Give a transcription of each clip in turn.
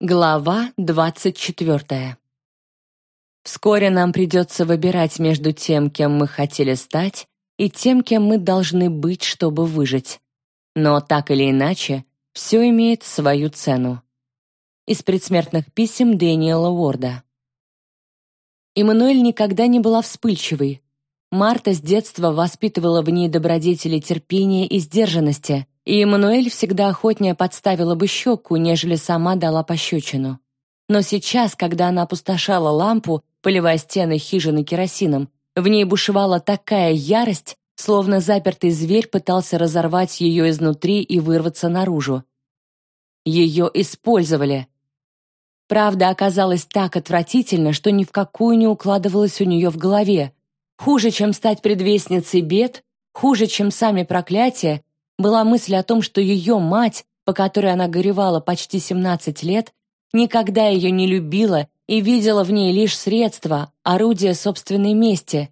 Глава двадцать четвертая. Вскоре нам придется выбирать между тем, кем мы хотели стать, и тем, кем мы должны быть, чтобы выжить. Но так или иначе, все имеет свою цену. Из предсмертных писем Дэниела Уорда. Эммануэль никогда не была вспыльчивой. Марта с детства воспитывала в ней добродетели терпения и сдержанности, и Эммануэль всегда охотнее подставила бы щеку, нежели сама дала пощечину. Но сейчас, когда она опустошала лампу, поливая стены хижины керосином, в ней бушевала такая ярость, словно запертый зверь пытался разорвать ее изнутри и вырваться наружу. Ее использовали. Правда оказалась так отвратительна, что ни в какую не укладывалась у нее в голове. Хуже, чем стать предвестницей бед, хуже, чем сами проклятия, была мысль о том, что ее мать, по которой она горевала почти 17 лет, никогда ее не любила и видела в ней лишь средство, орудие собственной мести.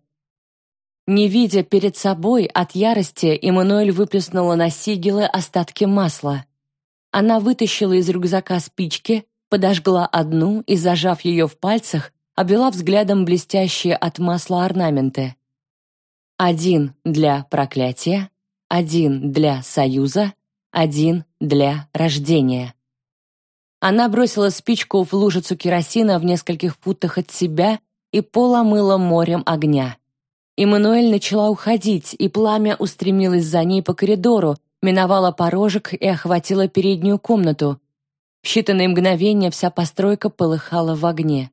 Не видя перед собой от ярости, Эммануэль выплеснула на сигелы остатки масла. Она вытащила из рюкзака спички, подожгла одну и, зажав ее в пальцах, обвела взглядом блестящие от масла орнаменты. Один для проклятия, один для союза, один для рождения. Она бросила спичку в лужицу керосина в нескольких футах от себя и поломыла морем огня. Эммануэль начала уходить, и пламя устремилось за ней по коридору, миновала порожек и охватила переднюю комнату. В считанные мгновения вся постройка полыхала в огне.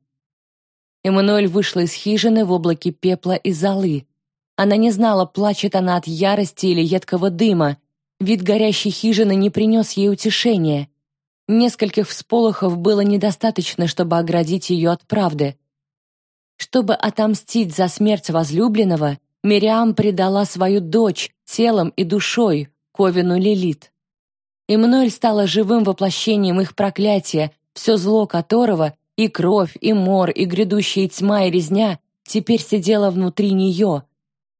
Эммануэль вышла из хижины в облаке пепла и золы. Она не знала, плачет она от ярости или едкого дыма. Вид горящей хижины не принес ей утешения. Нескольких всполохов было недостаточно, чтобы оградить ее от правды. Чтобы отомстить за смерть возлюбленного, Мириам предала свою дочь телом и душой, Ковину Лилит. Эммануэль стала живым воплощением их проклятия, все зло которого, и кровь, и мор, и грядущая тьма и резня, теперь сидела внутри нее,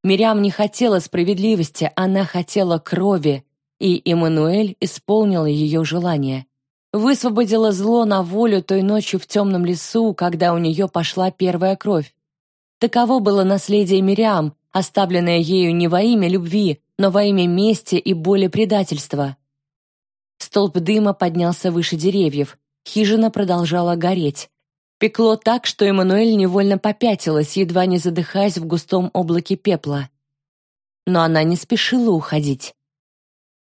Мирям не хотела справедливости, она хотела крови, и Эммануэль исполнила ее желание. Высвободила зло на волю той ночью в темном лесу, когда у нее пошла первая кровь. Таково было наследие Мириам, оставленное ею не во имя любви, но во имя мести и боли предательства. Столб дыма поднялся выше деревьев, хижина продолжала гореть. Пекло так, что Эммануэль невольно попятилась, едва не задыхаясь в густом облаке пепла. Но она не спешила уходить.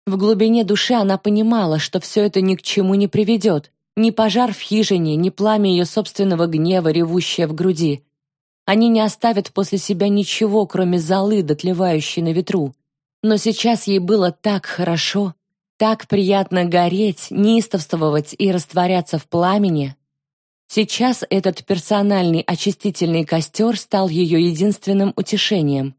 В глубине души она понимала, что все это ни к чему не приведет. Ни пожар в хижине, ни пламя ее собственного гнева, ревущее в груди. Они не оставят после себя ничего, кроме золы, дотлевающей на ветру. Но сейчас ей было так хорошо, так приятно гореть, неистовствовать и растворяться в пламени, Сейчас этот персональный очистительный костер стал ее единственным утешением.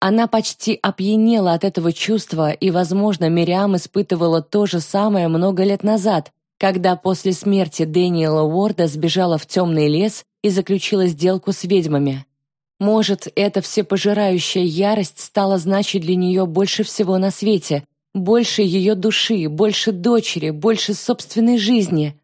Она почти опьянела от этого чувства, и, возможно, Мириам испытывала то же самое много лет назад, когда после смерти Дэниела Уорда сбежала в темный лес и заключила сделку с ведьмами. Может, эта всепожирающая ярость стала значить для нее больше всего на свете, больше ее души, больше дочери, больше собственной жизни.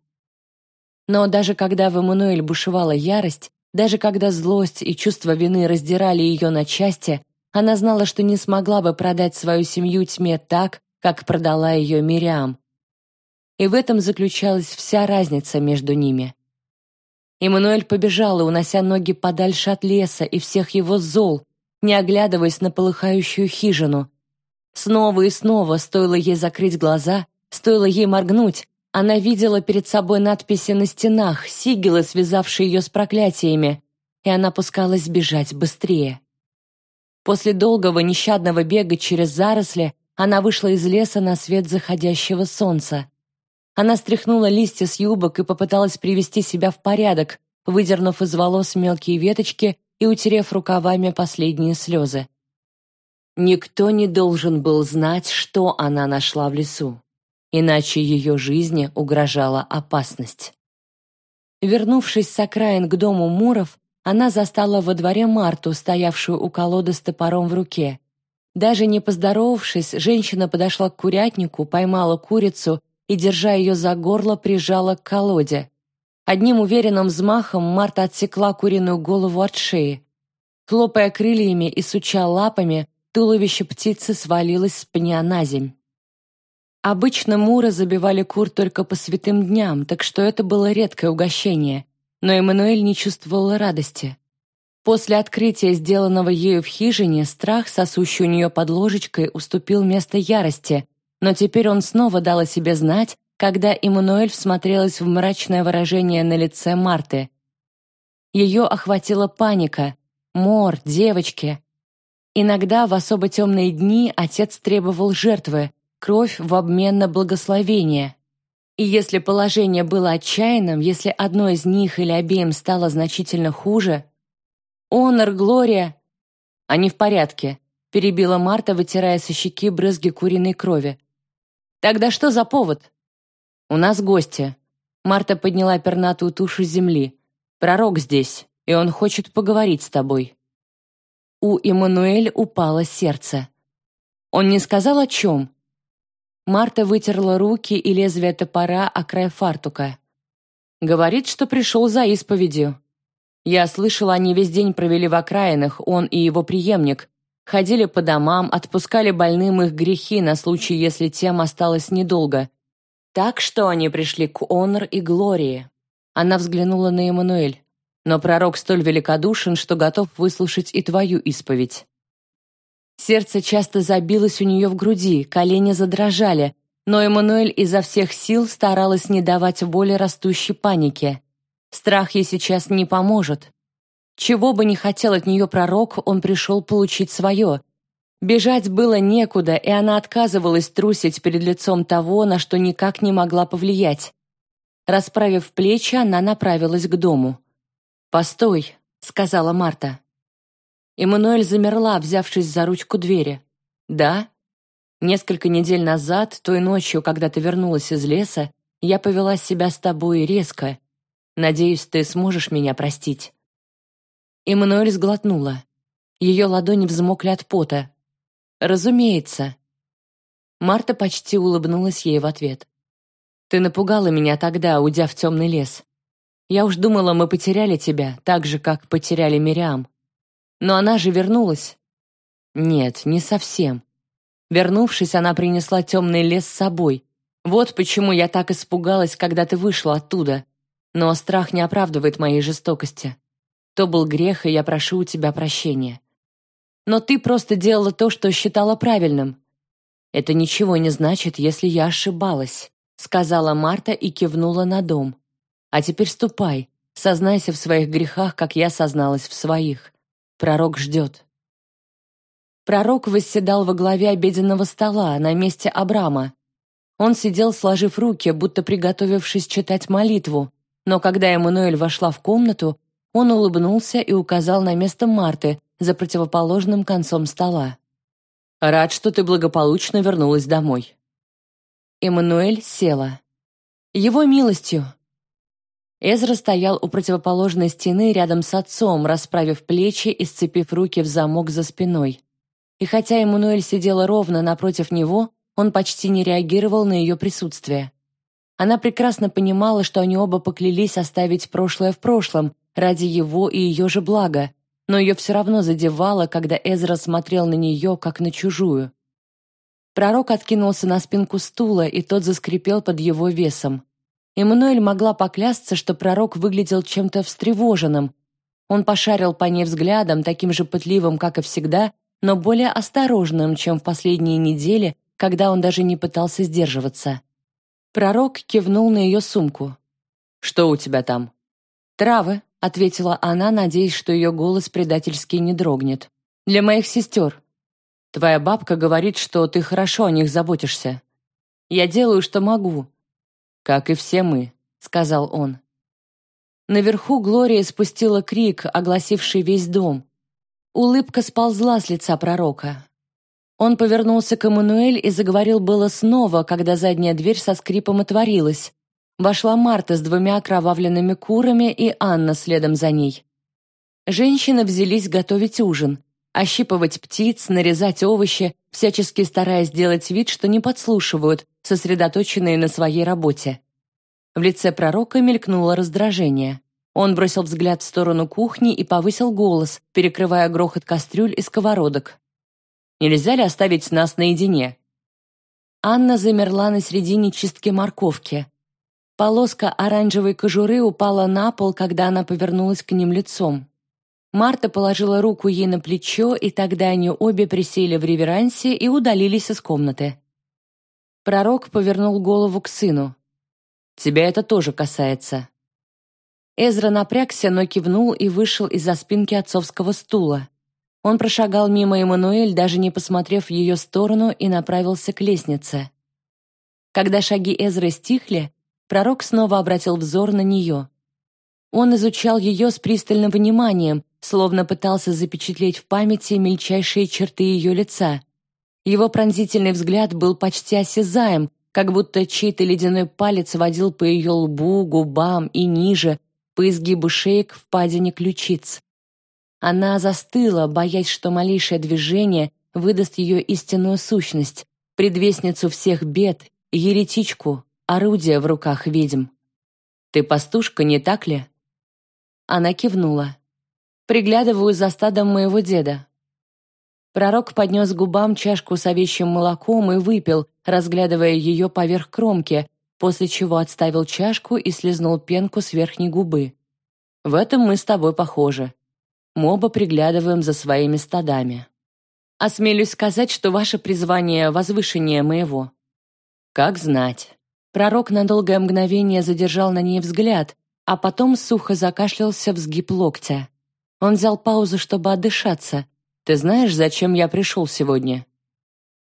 Но даже когда в Эммануэль бушевала ярость, даже когда злость и чувство вины раздирали ее на части, она знала, что не смогла бы продать свою семью тьме так, как продала ее Мириам. И в этом заключалась вся разница между ними. Эммануэль побежала, унося ноги подальше от леса и всех его зол, не оглядываясь на полыхающую хижину. Снова и снова стоило ей закрыть глаза, стоило ей моргнуть, она видела перед собой надписи на стенах, сигилы, связавшие ее с проклятиями, и она пускалась бежать быстрее. После долгого нещадного бега через заросли она вышла из леса на свет заходящего солнца. Она стряхнула листья с юбок и попыталась привести себя в порядок, выдернув из волос мелкие веточки и утерев рукавами последние слезы. Никто не должен был знать, что она нашла в лесу иначе ее жизни угрожала опасность. Вернувшись с окраин к дому Муров, она застала во дворе Марту, стоявшую у колоды с топором в руке. Даже не поздоровавшись, женщина подошла к курятнику, поймала курицу и, держа ее за горло, прижала к колоде. Одним уверенным взмахом Марта отсекла куриную голову от шеи. Хлопая крыльями и суча лапами, туловище птицы свалилось с пня на земь. Обычно муры забивали кур только по святым дням, так что это было редкое угощение, но Эммануэль не чувствовала радости. После открытия, сделанного ею в хижине, страх, сосущий у нее под ложечкой, уступил место ярости, но теперь он снова дал о себе знать, когда Эммануэль всмотрелась в мрачное выражение на лице Марты. Ее охватила паника. Мор, девочки. Иногда в особо темные дни отец требовал жертвы, кровь в обмен на благословение. И если положение было отчаянным, если одной из них или обеим стало значительно хуже... «Онор, Глория!» «Они в порядке», — перебила Марта, вытирая со щеки брызги куриной крови. «Тогда что за повод?» «У нас гости». Марта подняла пернатую тушу земли. «Пророк здесь, и он хочет поговорить с тобой». У Эммануэль упало сердце. Он не сказал о чем. Марта вытерла руки и лезвие топора о край фартука. Говорит, что пришел за исповедью. Я слышала, они весь день провели в окраинах, он и его преемник. Ходили по домам, отпускали больным их грехи на случай, если тем осталось недолго. Так что они пришли к Онор и Глории. Она взглянула на Эммануэль. Но пророк столь великодушен, что готов выслушать и твою исповедь. Сердце часто забилось у нее в груди, колени задрожали, но Эммануэль изо всех сил старалась не давать воли растущей панике. Страх ей сейчас не поможет. Чего бы ни хотел от нее пророк, он пришел получить свое. Бежать было некуда, и она отказывалась трусить перед лицом того, на что никак не могла повлиять. Расправив плечи, она направилась к дому. «Постой», — сказала Марта. Эммануэль замерла, взявшись за ручку двери. «Да?» «Несколько недель назад, той ночью, когда ты вернулась из леса, я повела себя с тобой резко. Надеюсь, ты сможешь меня простить». Эммануэль сглотнула. Ее ладони взмокли от пота. «Разумеется». Марта почти улыбнулась ей в ответ. «Ты напугала меня тогда, уйдя в темный лес. Я уж думала, мы потеряли тебя, так же, как потеряли Мириам. Но она же вернулась. Нет, не совсем. Вернувшись, она принесла темный лес с собой. Вот почему я так испугалась, когда ты вышла оттуда. Но страх не оправдывает моей жестокости. То был грех, и я прошу у тебя прощения. Но ты просто делала то, что считала правильным. Это ничего не значит, если я ошибалась, сказала Марта и кивнула на дом. А теперь ступай, сознайся в своих грехах, как я созналась в своих. Пророк ждет. Пророк восседал во главе обеденного стола на месте Абрама. Он сидел, сложив руки, будто приготовившись читать молитву, но когда Эммануэль вошла в комнату, он улыбнулся и указал на место Марты за противоположным концом стола. «Рад, что ты благополучно вернулась домой». Эммануэль села. «Его милостью, Эзра стоял у противоположной стены рядом с отцом, расправив плечи и сцепив руки в замок за спиной. И хотя Эммануэль сидела ровно напротив него, он почти не реагировал на ее присутствие. Она прекрасно понимала, что они оба поклялись оставить прошлое в прошлом ради его и ее же блага, но ее все равно задевало, когда Эзра смотрел на нее, как на чужую. Пророк откинулся на спинку стула, и тот заскрипел под его весом. Эммануэль могла поклясться, что пророк выглядел чем-то встревоженным. Он пошарил по ней взглядом, таким же пытливым, как и всегда, но более осторожным, чем в последние недели, когда он даже не пытался сдерживаться. Пророк кивнул на ее сумку. «Что у тебя там?» «Травы», — ответила она, надеясь, что ее голос предательски не дрогнет. «Для моих сестер. Твоя бабка говорит, что ты хорошо о них заботишься. Я делаю, что могу, «Как и все мы», — сказал он. Наверху Глория спустила крик, огласивший весь дом. Улыбка сползла с лица пророка. Он повернулся к Эммануэль и заговорил было снова, когда задняя дверь со скрипом отворилась. Вошла Марта с двумя окровавленными курами и Анна следом за ней. Женщины взялись готовить ужин. Ощипывать птиц, нарезать овощи, всячески стараясь сделать вид, что не подслушивают, сосредоточенные на своей работе. В лице пророка мелькнуло раздражение. Он бросил взгляд в сторону кухни и повысил голос, перекрывая грохот кастрюль и сковородок. «Нельзя ли оставить нас наедине?» Анна замерла на середине чистки морковки. Полоска оранжевой кожуры упала на пол, когда она повернулась к ним лицом. Марта положила руку ей на плечо, и тогда они обе присели в реверансе и удалились из комнаты. Пророк повернул голову к сыну. «Тебя это тоже касается». Эзра напрягся, но кивнул и вышел из-за спинки отцовского стула. Он прошагал мимо Эммануэль, даже не посмотрев в ее сторону, и направился к лестнице. Когда шаги Эзры стихли, пророк снова обратил взор на нее. Он изучал ее с пристальным вниманием, словно пытался запечатлеть в памяти мельчайшие черты ее лица. Его пронзительный взгляд был почти осязаем, как будто чей-то ледяной палец водил по ее лбу, губам и ниже, по изгибу шеи к впадине ключиц. Она застыла, боясь, что малейшее движение выдаст ее истинную сущность, предвестницу всех бед, еретичку, орудие в руках ведьм. «Ты пастушка, не так ли?» Она кивнула. «Приглядываю за стадом моего деда». Пророк поднес губам чашку с овечьим молоком и выпил, разглядывая ее поверх кромки, после чего отставил чашку и слезнул пенку с верхней губы. «В этом мы с тобой похожи. Мы оба приглядываем за своими стадами. Осмелюсь сказать, что ваше призвание возвышеннее моего. Как знать. Пророк на долгое мгновение задержал на ней взгляд, а потом сухо закашлялся в сгиб локтя. Он взял паузу, чтобы отдышаться. «Ты знаешь, зачем я пришел сегодня?»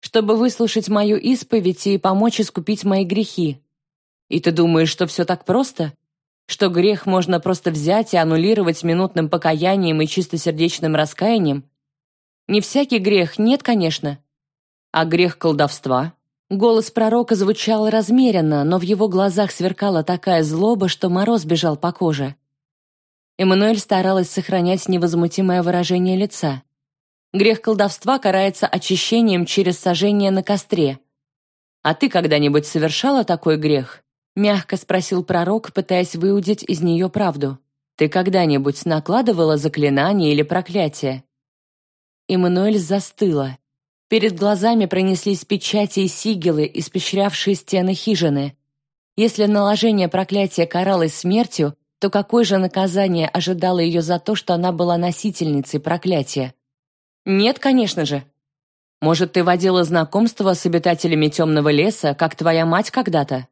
«Чтобы выслушать мою исповедь и помочь искупить мои грехи. И ты думаешь, что все так просто? что грех можно просто взять и аннулировать минутным покаянием и чистосердечным раскаянием? Не всякий грех, нет, конечно. А грех колдовства? Голос пророка звучал размеренно, но в его глазах сверкала такая злоба, что мороз бежал по коже. Эммануэль старалась сохранять невозмутимое выражение лица. Грех колдовства карается очищением через сожжение на костре. А ты когда-нибудь совершала такой грех? Мягко спросил пророк, пытаясь выудить из нее правду. «Ты когда-нибудь накладывала заклинание или проклятие?» Эммануэль застыла. Перед глазами пронеслись печати и сигилы, испещрявшие стены хижины. Если наложение проклятия каралось смертью, то какое же наказание ожидало ее за то, что она была носительницей проклятия? Нет, конечно же. Может, ты водила знакомство с обитателями темного леса, как твоя мать когда-то?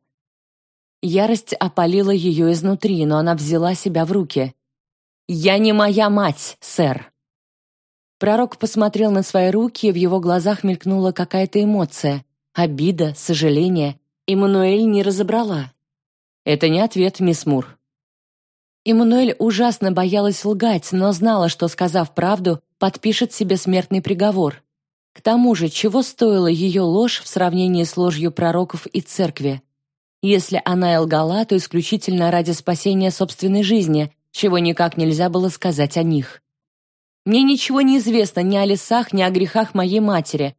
Ярость опалила ее изнутри, но она взяла себя в руки. «Я не моя мать, сэр!» Пророк посмотрел на свои руки, и в его глазах мелькнула какая-то эмоция. Обида, сожаление. Эммануэль не разобрала. «Это не ответ, мисс Мур». Эммануэль ужасно боялась лгать, но знала, что, сказав правду, подпишет себе смертный приговор. К тому же, чего стоила ее ложь в сравнении с ложью пророков и церкви? Если она и лгала, то исключительно ради спасения собственной жизни, чего никак нельзя было сказать о них. Мне ничего не известно ни о лесах, ни о грехах моей матери.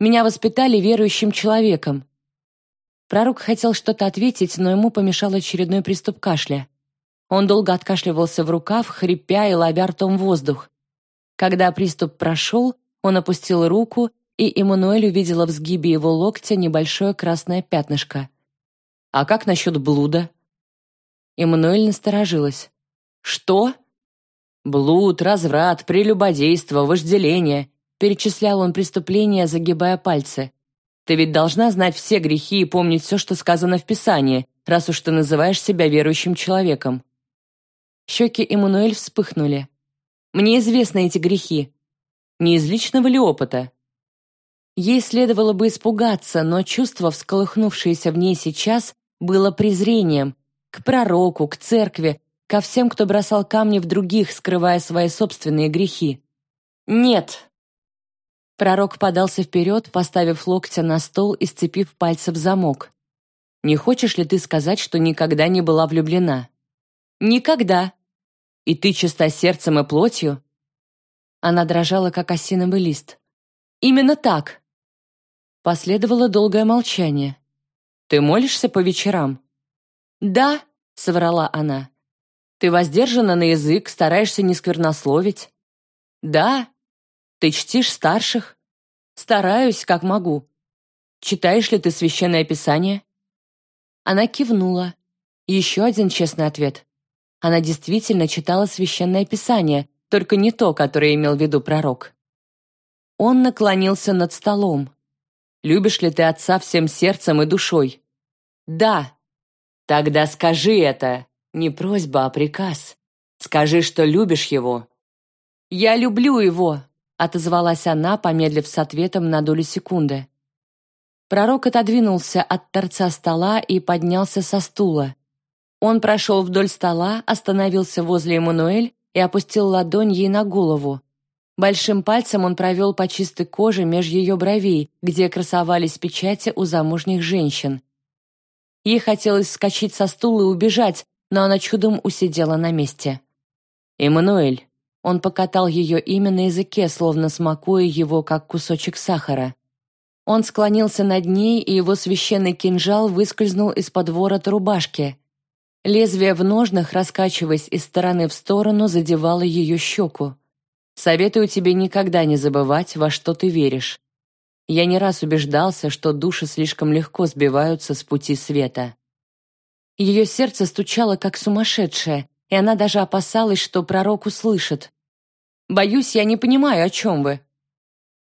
Меня воспитали верующим человеком. Пророк хотел что-то ответить, но ему помешал очередной приступ кашля. Он долго откашливался в рукав, хрипя и ловя ртом воздух. Когда приступ прошел, он опустил руку, и Эммануэль увидела в сгибе его локтя небольшое красное пятнышко. А как насчет блуда?» Эммануэль насторожилась. «Что?» «Блуд, разврат, прелюбодейство, вожделение», перечислял он преступления, загибая пальцы. «Ты ведь должна знать все грехи и помнить все, что сказано в Писании, раз уж ты называешь себя верующим человеком». Щеки Эммануэль вспыхнули. «Мне известны эти грехи. Не из личного ли опыта?» Ей следовало бы испугаться, но чувство, всколыхнувшееся в ней сейчас, было презрением к пророку, к церкви, ко всем, кто бросал камни в других, скрывая свои собственные грехи. «Нет!» Пророк подался вперед, поставив локтя на стол и сцепив пальцы в замок. «Не хочешь ли ты сказать, что никогда не была влюблена?» «Никогда!» «И ты чиста сердцем и плотью?» Она дрожала, как осиновый лист. «Именно так!» Последовало долгое молчание. «Ты молишься по вечерам?» «Да», — соврала она. «Ты воздержана на язык, стараешься не сквернословить?» «Да». «Ты чтишь старших?» «Стараюсь, как могу». «Читаешь ли ты Священное Писание?» Она кивнула. Еще один честный ответ. Она действительно читала Священное Писание, только не то, которое имел в виду пророк. Он наклонился над столом. «Любишь ли ты отца всем сердцем и душой?» «Да». «Тогда скажи это. Не просьба, а приказ. Скажи, что любишь его». «Я люблю его», — отозвалась она, помедлив с ответом на долю секунды. Пророк отодвинулся от торца стола и поднялся со стула. Он прошел вдоль стола, остановился возле Эммануэль и опустил ладонь ей на голову. Большим пальцем он провел по чистой коже меж ее бровей, где красовались печати у замужних женщин. Ей хотелось вскочить со стула и убежать, но она чудом усидела на месте. «Эммануэль». Он покатал ее имя на языке, словно смакуя его, как кусочек сахара. Он склонился над ней, и его священный кинжал выскользнул из-под ворота рубашки. Лезвие в ножнах, раскачиваясь из стороны в сторону, задевало ее щеку. «Советую тебе никогда не забывать, во что ты веришь. Я не раз убеждался, что души слишком легко сбиваются с пути света». Ее сердце стучало, как сумасшедшее, и она даже опасалась, что пророк услышит. «Боюсь, я не понимаю, о чем вы».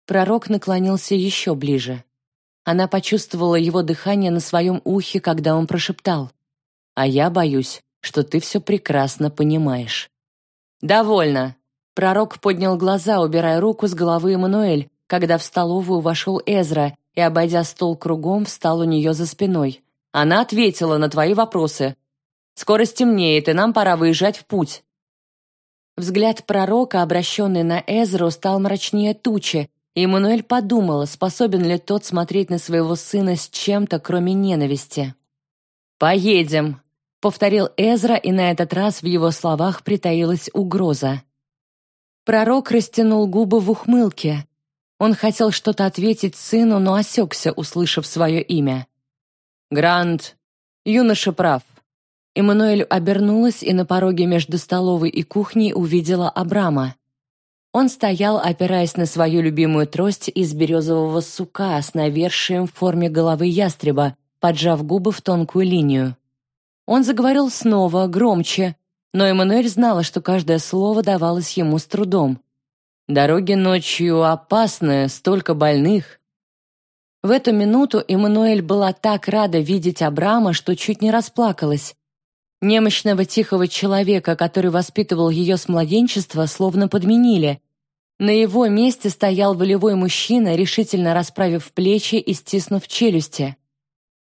Пророк наклонился еще ближе. Она почувствовала его дыхание на своем ухе, когда он прошептал. А я боюсь, что ты все прекрасно понимаешь». «Довольно!» Пророк поднял глаза, убирая руку с головы Эммануэль, когда в столовую вошел Эзра и, обойдя стол кругом, встал у нее за спиной. «Она ответила на твои вопросы. Скоро стемнеет, и нам пора выезжать в путь». Взгляд пророка, обращенный на Эзру, стал мрачнее тучи, и Эммануэль подумала, способен ли тот смотреть на своего сына с чем-то, кроме ненависти. «Поедем», повторил Эзра, и на этот раз в его словах притаилась угроза. Пророк растянул губы в ухмылке. Он хотел что-то ответить сыну, но осекся, услышав свое имя. «Грант, юноша прав». Эммануэль обернулась и на пороге между столовой и кухней увидела Абрама. Он стоял, опираясь на свою любимую трость из березового сука с навершием в форме головы ястреба, поджав губы в тонкую линию. Он заговорил снова, громче, но Эммануэль знала, что каждое слово давалось ему с трудом. «Дороги ночью опасны, столько больных». В эту минуту Эммануэль была так рада видеть Абрама, что чуть не расплакалась. Немощного тихого человека, который воспитывал ее с младенчества, словно подменили. На его месте стоял волевой мужчина, решительно расправив плечи и стиснув челюсти.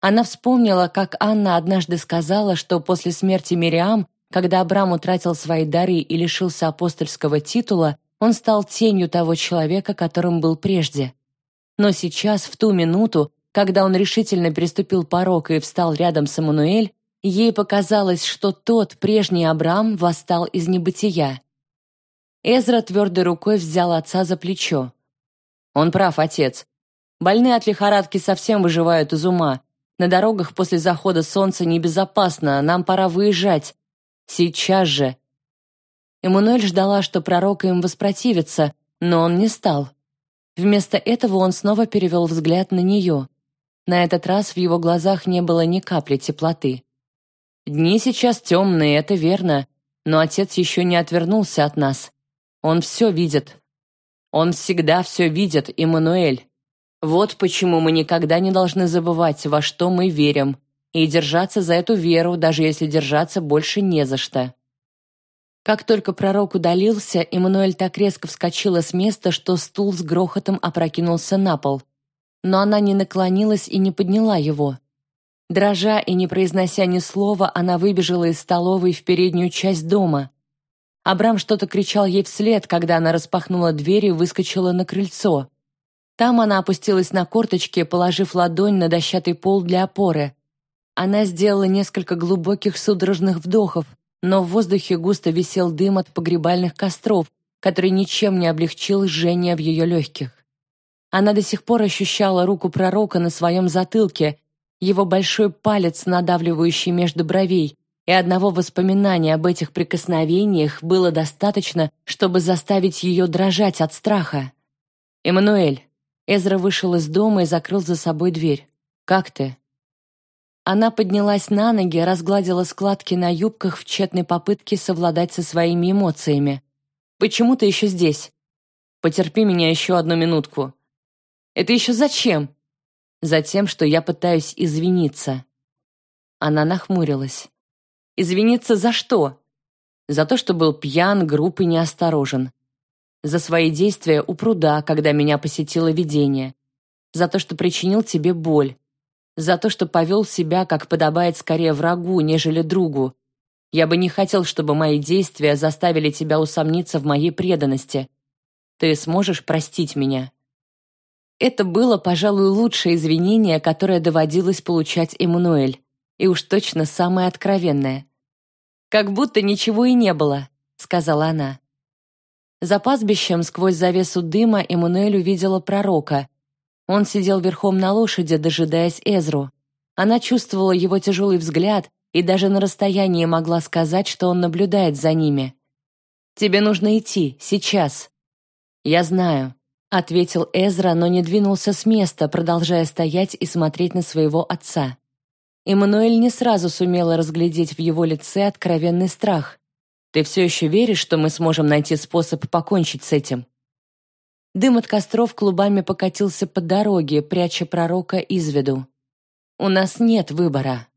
Она вспомнила, как Анна однажды сказала, что после смерти Мириам, когда Абрам утратил свои дары и лишился апостольского титула, он стал тенью того человека, которым был прежде. Но сейчас, в ту минуту, когда он решительно переступил порог и встал рядом с Эммануэль, ей показалось, что тот, прежний Абрам, восстал из небытия. Эзра твердой рукой взял отца за плечо. «Он прав, отец. Больные от лихорадки совсем выживают из ума, на дорогах после захода солнца небезопасно, нам пора выезжать. Сейчас же. Эммануэль ждала, что пророк им воспротивится, но он не стал. Вместо этого он снова перевел взгляд на нее. На этот раз в его глазах не было ни капли теплоты. Дни сейчас темные, это верно, но отец еще не отвернулся от нас. Он все видит. Он всегда все видит, Эммануэль. Вот почему мы никогда не должны забывать, во что мы верим, и держаться за эту веру, даже если держаться больше не за что. Как только пророк удалился, Эммануэль так резко вскочила с места, что стул с грохотом опрокинулся на пол. Но она не наклонилась и не подняла его. Дрожа и не произнося ни слова, она выбежала из столовой в переднюю часть дома. Абрам что-то кричал ей вслед, когда она распахнула дверь и выскочила на крыльцо. Там она опустилась на корточки, положив ладонь на дощатый пол для опоры. Она сделала несколько глубоких судорожных вдохов, но в воздухе густо висел дым от погребальных костров, который ничем не облегчил жжение в ее легких. Она до сих пор ощущала руку пророка на своем затылке, его большой палец, надавливающий между бровей, и одного воспоминания об этих прикосновениях было достаточно, чтобы заставить ее дрожать от страха. «Эммануэль!» Эзра вышел из дома и закрыл за собой дверь. «Как ты?» Она поднялась на ноги, разгладила складки на юбках в тщетной попытке совладать со своими эмоциями. «Почему ты еще здесь?» «Потерпи меня еще одну минутку». «Это еще зачем?» «Затем, что я пытаюсь извиниться». Она нахмурилась. «Извиниться за что?» «За то, что был пьян, груб и неосторожен. За свои действия у пруда, когда меня посетило видение. За то, что причинил тебе боль за то, что повел себя, как подобает скорее врагу, нежели другу. Я бы не хотел, чтобы мои действия заставили тебя усомниться в моей преданности. Ты сможешь простить меня?» Это было, пожалуй, лучшее извинение, которое доводилось получать Эммануэль, и уж точно самое откровенное. «Как будто ничего и не было», — сказала она. За пастбищем сквозь завесу дыма Эммануэль увидела пророка, он сидел верхом на лошади, дожидаясь Эзру. Она чувствовала его тяжелый взгляд и даже на расстоянии могла сказать, что он наблюдает за ними. «Тебе нужно идти, сейчас». «Я знаю», — ответил Эзра, но не двинулся с места, продолжая стоять и смотреть на своего отца. Эммануэль не сразу сумела разглядеть в его лице откровенный страх. «Ты все еще веришь, что мы сможем найти способ покончить с этим?» Дым от костров клубами покатился по дороге, пряча пророка из виду. «У нас нет выбора»,